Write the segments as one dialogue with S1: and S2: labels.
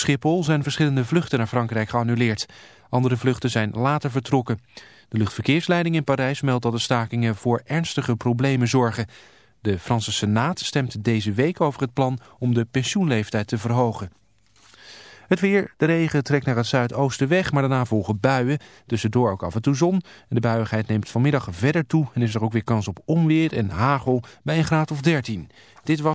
S1: Schiphol zijn verschillende vluchten naar Frankrijk geannuleerd. Andere vluchten zijn later vertrokken. De luchtverkeersleiding in Parijs meldt dat de stakingen voor ernstige problemen zorgen. De Franse Senaat stemt deze week over het plan om de pensioenleeftijd te verhogen. Het weer, de regen trekt naar het zuidoosten weg, maar daarna volgen buien. Tussendoor ook af en toe zon. De buiigheid neemt vanmiddag verder toe en is er ook weer kans op onweer en hagel bij een graad of 13. Dit was...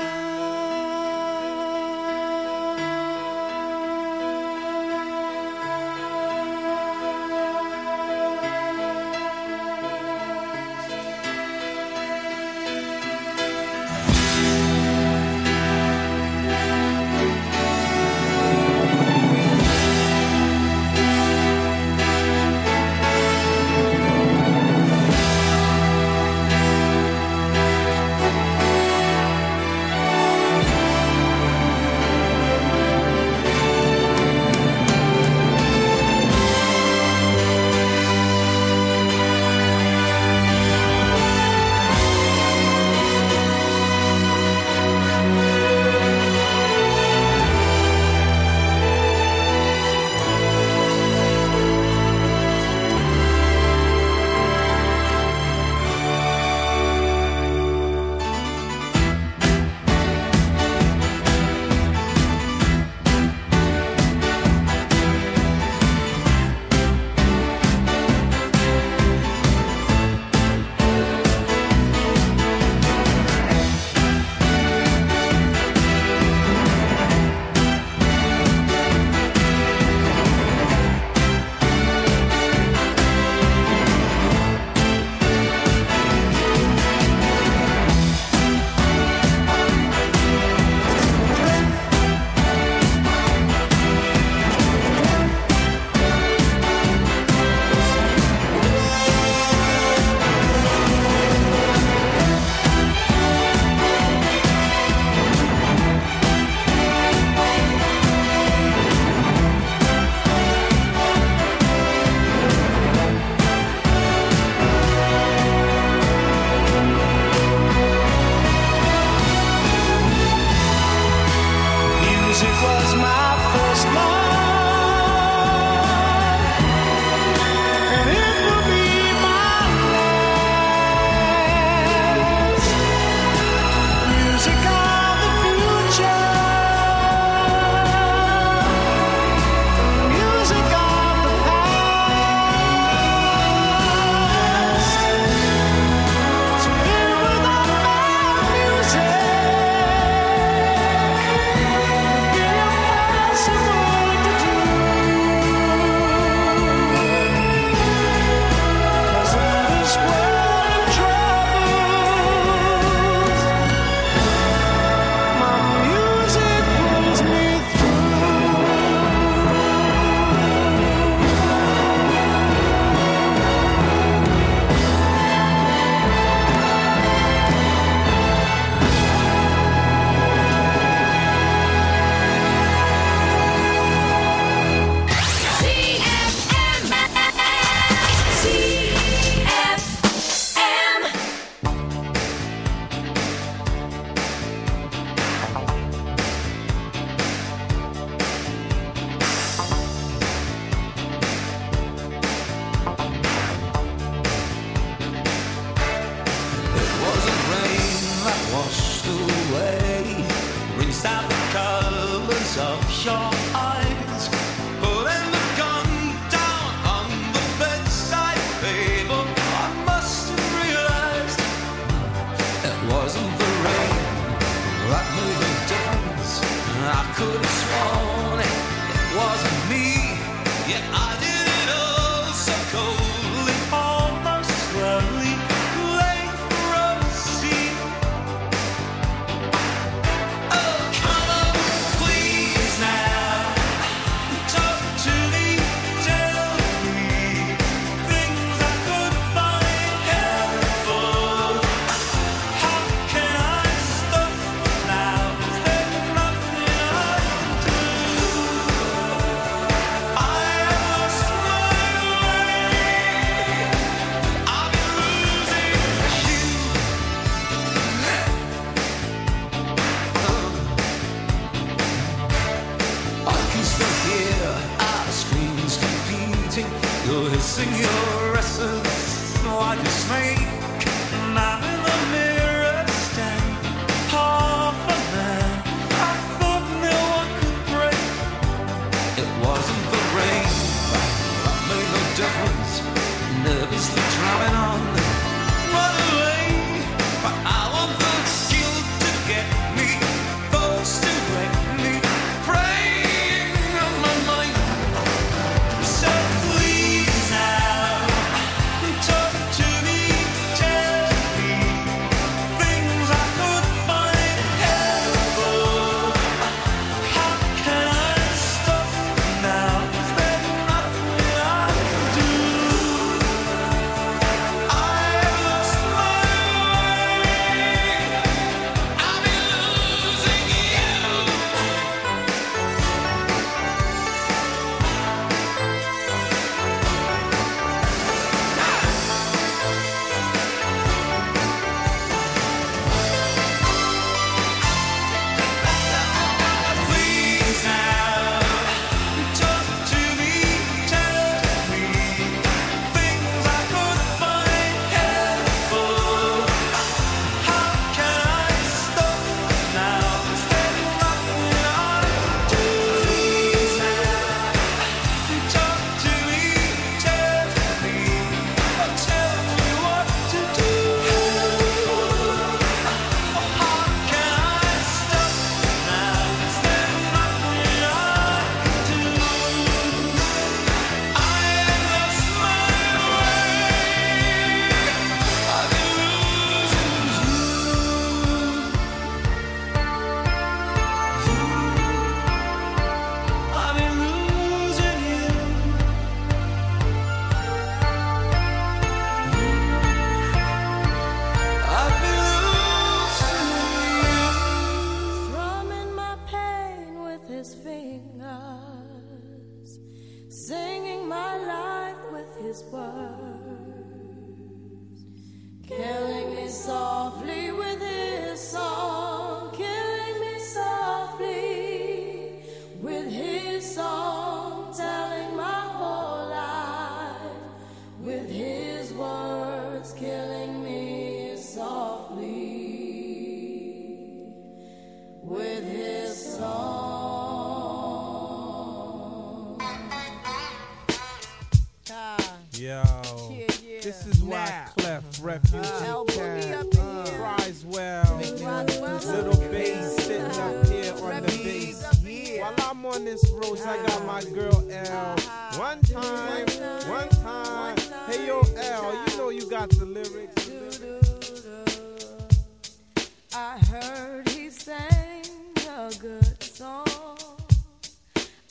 S2: heard he sang a good song.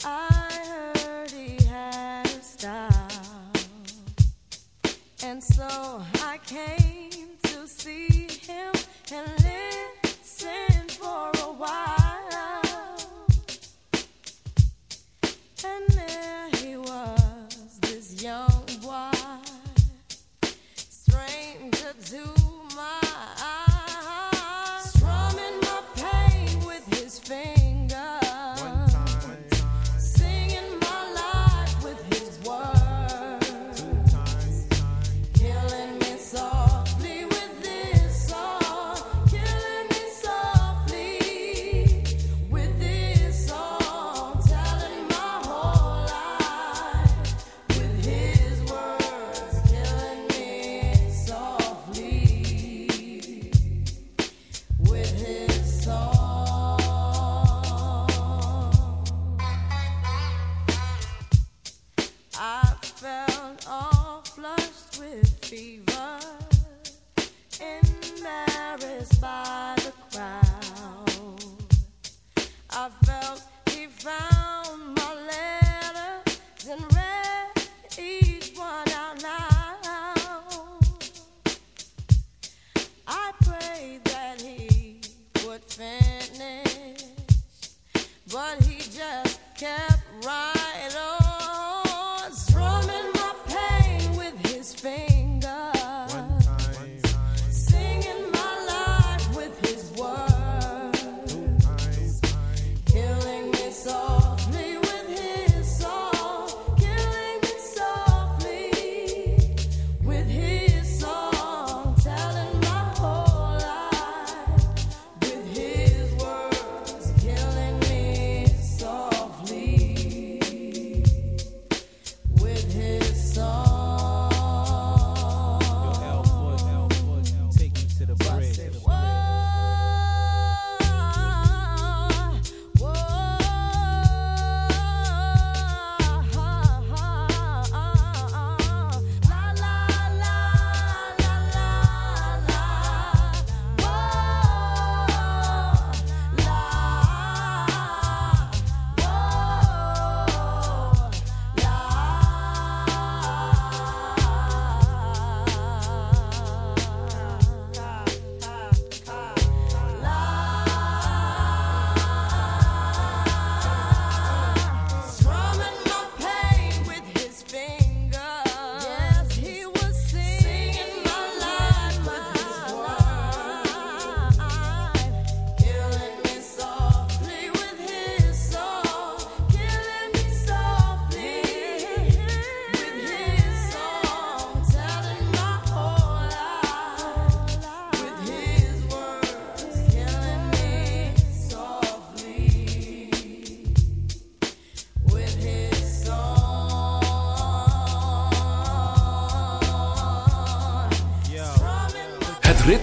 S2: I heard he had a style. And so I came to see him and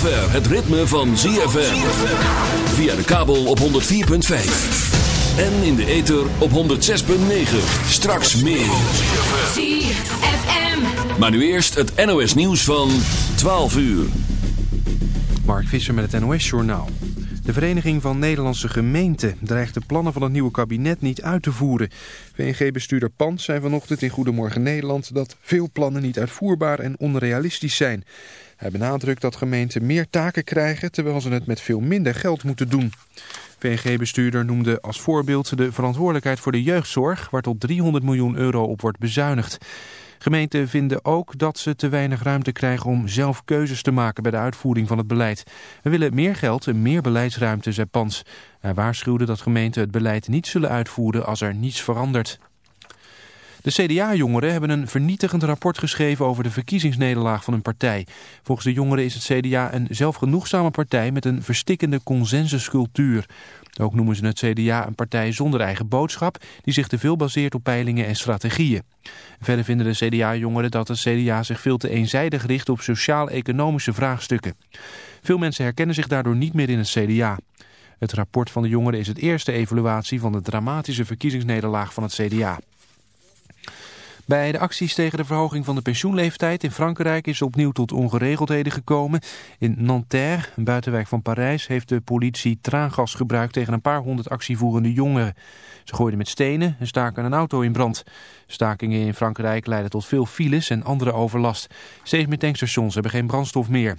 S3: Zover het ritme van ZFM. Via de kabel op 104.5. En in de ether op 106.9. Straks meer.
S2: ZFM.
S3: Maar nu eerst het NOS nieuws van 12 uur.
S1: Mark Visser met het NOS-journaal. De Vereniging van Nederlandse Gemeenten dreigt de plannen van het nieuwe kabinet niet uit te voeren. VNG-bestuurder Pans zei vanochtend in Goedemorgen Nederland dat veel plannen niet uitvoerbaar en onrealistisch zijn. Hij benadrukt dat gemeenten meer taken krijgen terwijl ze het met veel minder geld moeten doen. VNG-bestuurder noemde als voorbeeld de verantwoordelijkheid voor de jeugdzorg, waar tot 300 miljoen euro op wordt bezuinigd. Gemeenten vinden ook dat ze te weinig ruimte krijgen om zelf keuzes te maken bij de uitvoering van het beleid. We willen meer geld en meer beleidsruimte, zei Pans. Hij waarschuwde dat gemeenten het beleid niet zullen uitvoeren als er niets verandert. De CDA-jongeren hebben een vernietigend rapport geschreven over de verkiezingsnederlaag van hun partij. Volgens de jongeren is het CDA een zelfgenoegzame partij met een verstikkende consensuscultuur. Ook noemen ze het CDA een partij zonder eigen boodschap die zich te veel baseert op peilingen en strategieën. Verder vinden de CDA-jongeren dat het CDA zich veel te eenzijdig richt op sociaal-economische vraagstukken. Veel mensen herkennen zich daardoor niet meer in het CDA. Het rapport van de jongeren is het eerste evaluatie van de dramatische verkiezingsnederlaag van het CDA. Bij de acties tegen de verhoging van de pensioenleeftijd in Frankrijk is opnieuw tot ongeregeldheden gekomen. In Nanterre, een buitenwijk van Parijs, heeft de politie traangas gebruikt tegen een paar honderd actievoerende jongeren. Ze gooiden met stenen en staken een auto in brand. Stakingen in Frankrijk leiden tot veel files en andere overlast. Steeds meer tankstations hebben geen brandstof meer.